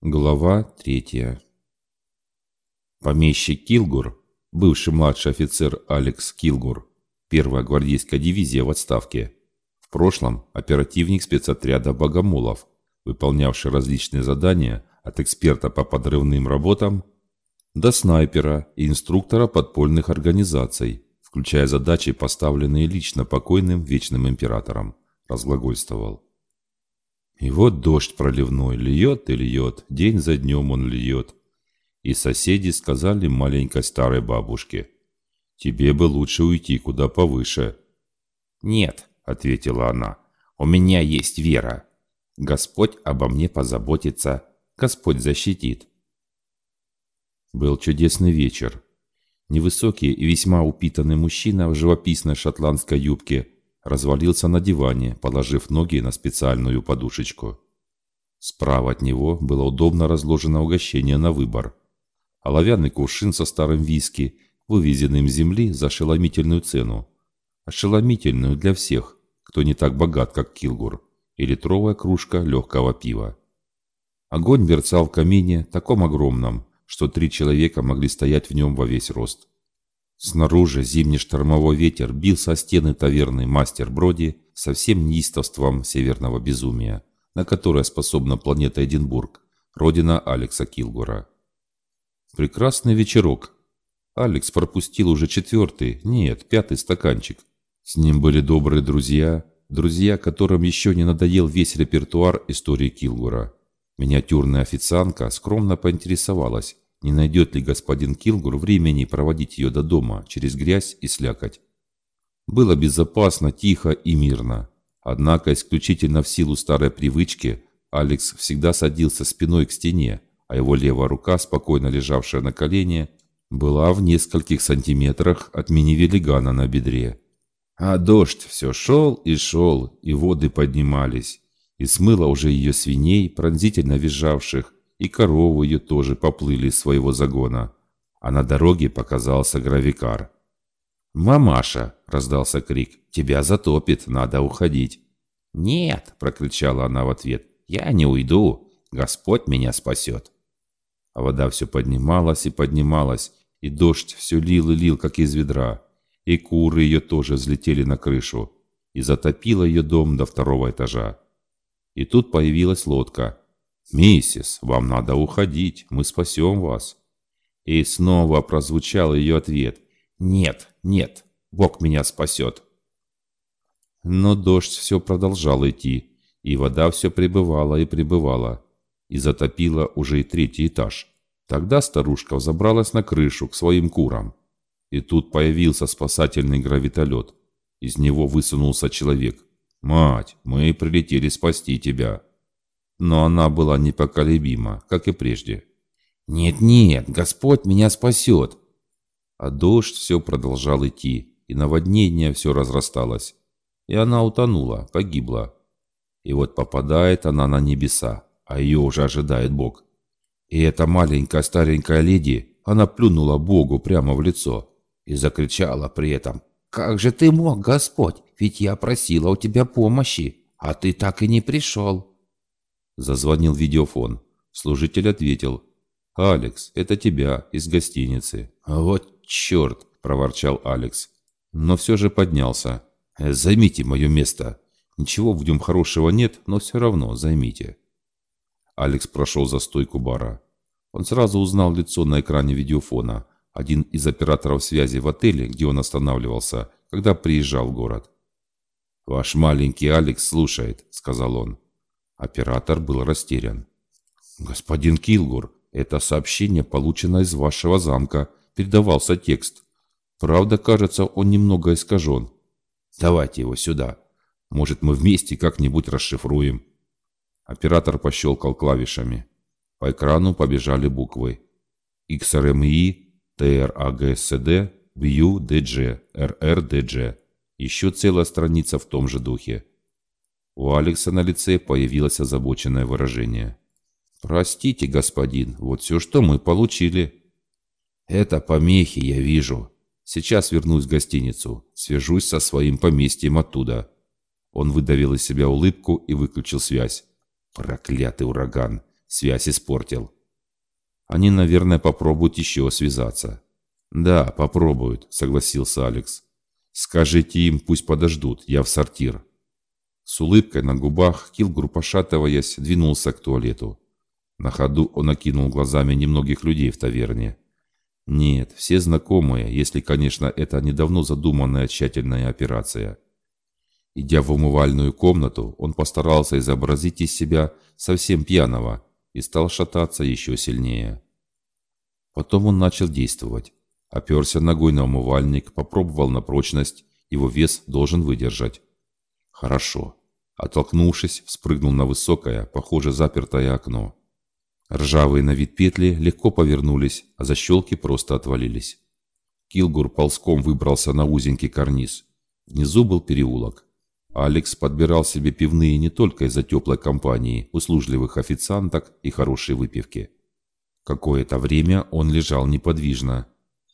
Глава третья. Помещик Килгур, бывший младший офицер Алекс Килгур, первая гвардейская дивизия в отставке, в прошлом оперативник спецотряда «Богомолов», выполнявший различные задания от эксперта по подрывным работам до снайпера и инструктора подпольных организаций, включая задачи, поставленные лично покойным Вечным Императором, разглагольствовал. И вот дождь проливной льет и льет, день за днем он льет. И соседи сказали маленькой старой бабушке, «Тебе бы лучше уйти куда повыше». «Нет», — ответила она, — «у меня есть вера. Господь обо мне позаботится, Господь защитит». Был чудесный вечер. Невысокий и весьма упитанный мужчина в живописной шотландской юбке развалился на диване, положив ноги на специальную подушечку. Справа от него было удобно разложено угощение на выбор. Оловянный кувшин со старым виски, вывезенным с земли за ошеломительную цену. Ошеломительную для всех, кто не так богат, как Килгур, и литровая кружка легкого пива. Огонь мерцал в камине, таком огромном, что три человека могли стоять в нем во весь рост. Снаружи зимний штормовой ветер бил со стены таверны мастер Броди со всем неистовством северного безумия, на которое способна планета Эдинбург, родина Алекса Килгура. Прекрасный вечерок. Алекс пропустил уже четвертый, нет, пятый стаканчик. С ним были добрые друзья, друзья, которым еще не надоел весь репертуар истории Килгура. Миниатюрная официантка скромно поинтересовалась, не найдет ли господин Килгур времени проводить ее до дома через грязь и слякоть. Было безопасно, тихо и мирно. Однако исключительно в силу старой привычки Алекс всегда садился спиной к стене, а его левая рука, спокойно лежавшая на колене, была в нескольких сантиметрах от мини-велигана на бедре. А дождь все шел и шел, и воды поднимались, и смыло уже ее свиней, пронзительно визжавших, и корову ее тоже поплыли из своего загона. А на дороге показался гравикар. «Мамаша!» – раздался крик. «Тебя затопит, надо уходить!» «Нет!» – прокричала она в ответ. «Я не уйду! Господь меня спасет!» А вода все поднималась и поднималась, и дождь все лил и лил, как из ведра. И куры ее тоже взлетели на крышу, и затопило ее дом до второго этажа. И тут появилась лодка – «Миссис, вам надо уходить, мы спасем вас». И снова прозвучал ее ответ. «Нет, нет, Бог меня спасет». Но дождь все продолжал идти, и вода все пребывала и пребывала, и затопила уже и третий этаж. Тогда старушка взобралась на крышу к своим курам. И тут появился спасательный гравитолет. Из него высунулся человек. «Мать, мы прилетели спасти тебя» но она была непоколебима, как и прежде. «Нет-нет, Господь меня спасет!» А дождь все продолжал идти, и наводнение все разрасталось. И она утонула, погибла. И вот попадает она на небеса, а ее уже ожидает Бог. И эта маленькая старенькая леди, она плюнула Богу прямо в лицо и закричала при этом, «Как же ты мог, Господь? Ведь я просила у тебя помощи, а ты так и не пришел». Зазвонил видеофон. Служитель ответил. «Алекс, это тебя, из гостиницы». «Вот черт!» – проворчал Алекс. Но все же поднялся. «Э, «Займите мое место. Ничего в нем хорошего нет, но все равно займите». Алекс прошел за стойку бара. Он сразу узнал лицо на экране видеофона. Один из операторов связи в отеле, где он останавливался, когда приезжал в город. «Ваш маленький Алекс слушает», – сказал он. Оператор был растерян. «Господин Килгур, это сообщение получено из вашего замка. Передавался текст. Правда, кажется, он немного искажен. Давайте его сюда. Может, мы вместе как-нибудь расшифруем». Оператор пощелкал клавишами. По экрану побежали буквы. XRMI, VIEW, DG, RRDG. Еще целая страница в том же духе. У Алекса на лице появилось озабоченное выражение. «Простите, господин, вот все, что мы получили». «Это помехи, я вижу. Сейчас вернусь в гостиницу, свяжусь со своим поместьем оттуда». Он выдавил из себя улыбку и выключил связь. Проклятый ураган. Связь испортил. Они, наверное, попробуют еще связаться. «Да, попробуют», — согласился Алекс. «Скажите им, пусть подождут, я в сортир». С улыбкой на губах Килгур, пошатываясь, двинулся к туалету. На ходу он окинул глазами немногих людей в таверне. Нет, все знакомые, если, конечно, это недавно задуманная тщательная операция. Идя в умывальную комнату, он постарался изобразить из себя совсем пьяного и стал шататься еще сильнее. Потом он начал действовать. Оперся ногой на умывальник, попробовал на прочность, его вес должен выдержать. Хорошо. Оттолкнувшись, спрыгнул на высокое, похоже, запертое окно. Ржавые на вид петли легко повернулись, а защелки просто отвалились. Килгур ползком выбрался на узенький карниз. Внизу был переулок. Алекс подбирал себе пивные не только из-за теплой компании, услужливых официанток и хорошей выпивки. Какое-то время он лежал неподвижно.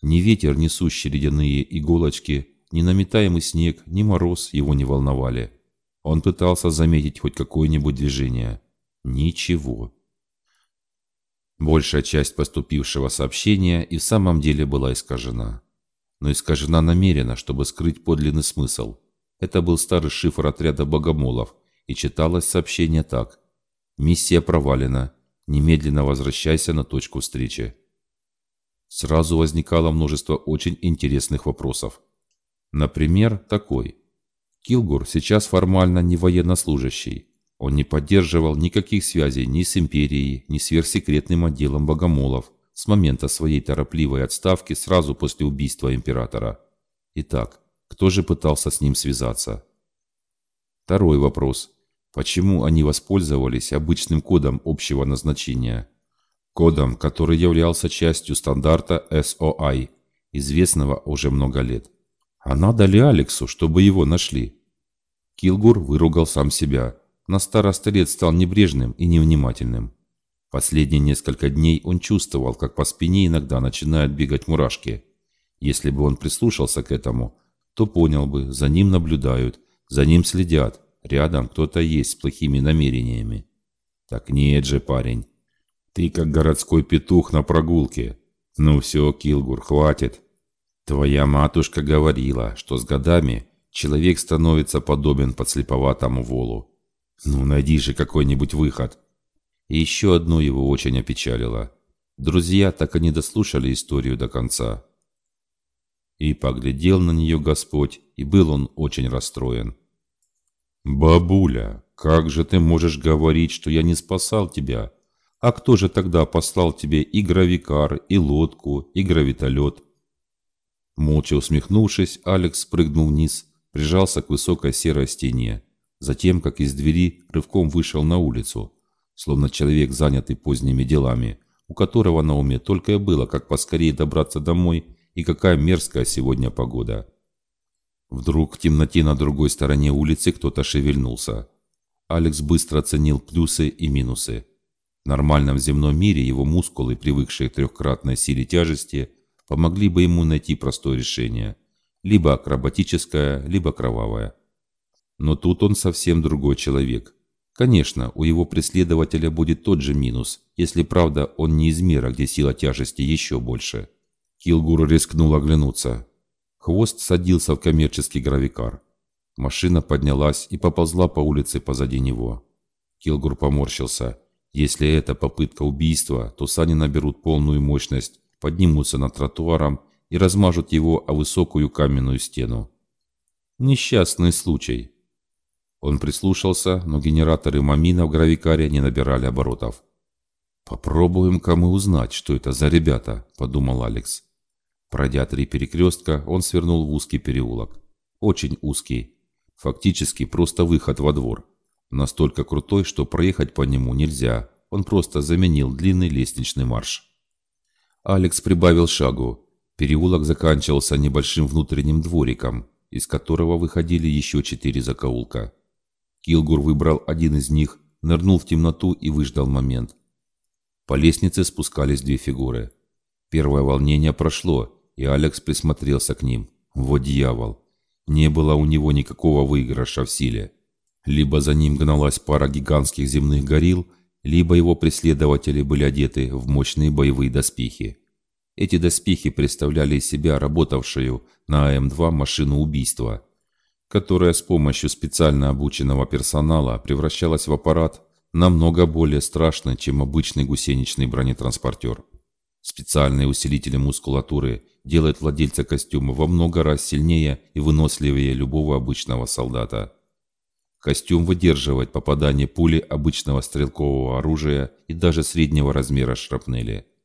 Ни ветер, несущий ледяные иголочки, ни наметаемый снег, ни мороз его не волновали. Он пытался заметить хоть какое-нибудь движение. Ничего. Большая часть поступившего сообщения и в самом деле была искажена. Но искажена намеренно, чтобы скрыть подлинный смысл – это был старый шифр отряда богомолов, и читалось сообщение так. «Миссия провалена. Немедленно возвращайся на точку встречи». Сразу возникало множество очень интересных вопросов. Например, такой. Килгур сейчас формально не военнослужащий. Он не поддерживал никаких связей ни с империей, ни с сверхсекретным отделом богомолов с момента своей торопливой отставки сразу после убийства императора. Итак, кто же пытался с ним связаться? Второй вопрос. Почему они воспользовались обычным кодом общего назначения? Кодом, который являлся частью стандарта SOI, известного уже много лет. А надо ли Алексу, чтобы его нашли? Килгур выругал сам себя. На старости лет стал небрежным и невнимательным. Последние несколько дней он чувствовал, как по спине иногда начинают бегать мурашки. Если бы он прислушался к этому, то понял бы, за ним наблюдают, за ним следят, рядом кто-то есть с плохими намерениями. Так нет же, парень. Ты как городской петух на прогулке. Ну все, Килгур, хватит. Твоя матушка говорила, что с годами человек становится подобен подслеповатому волу. Ну, найди же какой-нибудь выход. И еще одно его очень опечалило. Друзья так и не дослушали историю до конца. И поглядел на нее Господь, и был он очень расстроен. «Бабуля, как же ты можешь говорить, что я не спасал тебя? А кто же тогда послал тебе и гравикар, и лодку, и гравитолет?» Молча усмехнувшись, Алекс спрыгнул вниз, прижался к высокой серой стене. Затем, как из двери, рывком вышел на улицу, словно человек, занятый поздними делами, у которого на уме только и было, как поскорее добраться домой и какая мерзкая сегодня погода. Вдруг в темноте на другой стороне улицы кто-то шевельнулся. Алекс быстро оценил плюсы и минусы. В нормальном земном мире его мускулы, привыкшие к трехкратной силе тяжести, помогли бы ему найти простое решение. Либо акробатическое, либо кровавое. Но тут он совсем другой человек. Конечно, у его преследователя будет тот же минус, если правда он не из мира, где сила тяжести еще больше. Килгур рискнул оглянуться. Хвост садился в коммерческий гравикар. Машина поднялась и поползла по улице позади него. Килгур поморщился. Если это попытка убийства, то сани наберут полную мощность, поднимутся над тротуаром и размажут его о высокую каменную стену. Несчастный случай. Он прислушался, но генераторы мамина в гравикаре не набирали оборотов. «Попробуем кому узнать, что это за ребята», – подумал Алекс. Пройдя три перекрестка, он свернул в узкий переулок. Очень узкий. Фактически просто выход во двор. Настолько крутой, что проехать по нему нельзя. Он просто заменил длинный лестничный марш. Алекс прибавил шагу. Переулок заканчивался небольшим внутренним двориком, из которого выходили еще четыре закоулка. Килгур выбрал один из них, нырнул в темноту и выждал момент. По лестнице спускались две фигуры. Первое волнение прошло, и Алекс присмотрелся к ним. Вот дьявол! Не было у него никакого выигрыша в силе. Либо за ним гналась пара гигантских земных горилл, либо его преследователи были одеты в мощные боевые доспехи. Эти доспехи представляли из себя работавшую на АМ-2 машину убийства, которая с помощью специально обученного персонала превращалась в аппарат намного более страшный, чем обычный гусеничный бронетранспортер. Специальные усилители мускулатуры делают владельца костюма во много раз сильнее и выносливее любого обычного солдата. Костюм выдерживает попадание пули обычного стрелкового оружия и даже среднего размера шрапнели –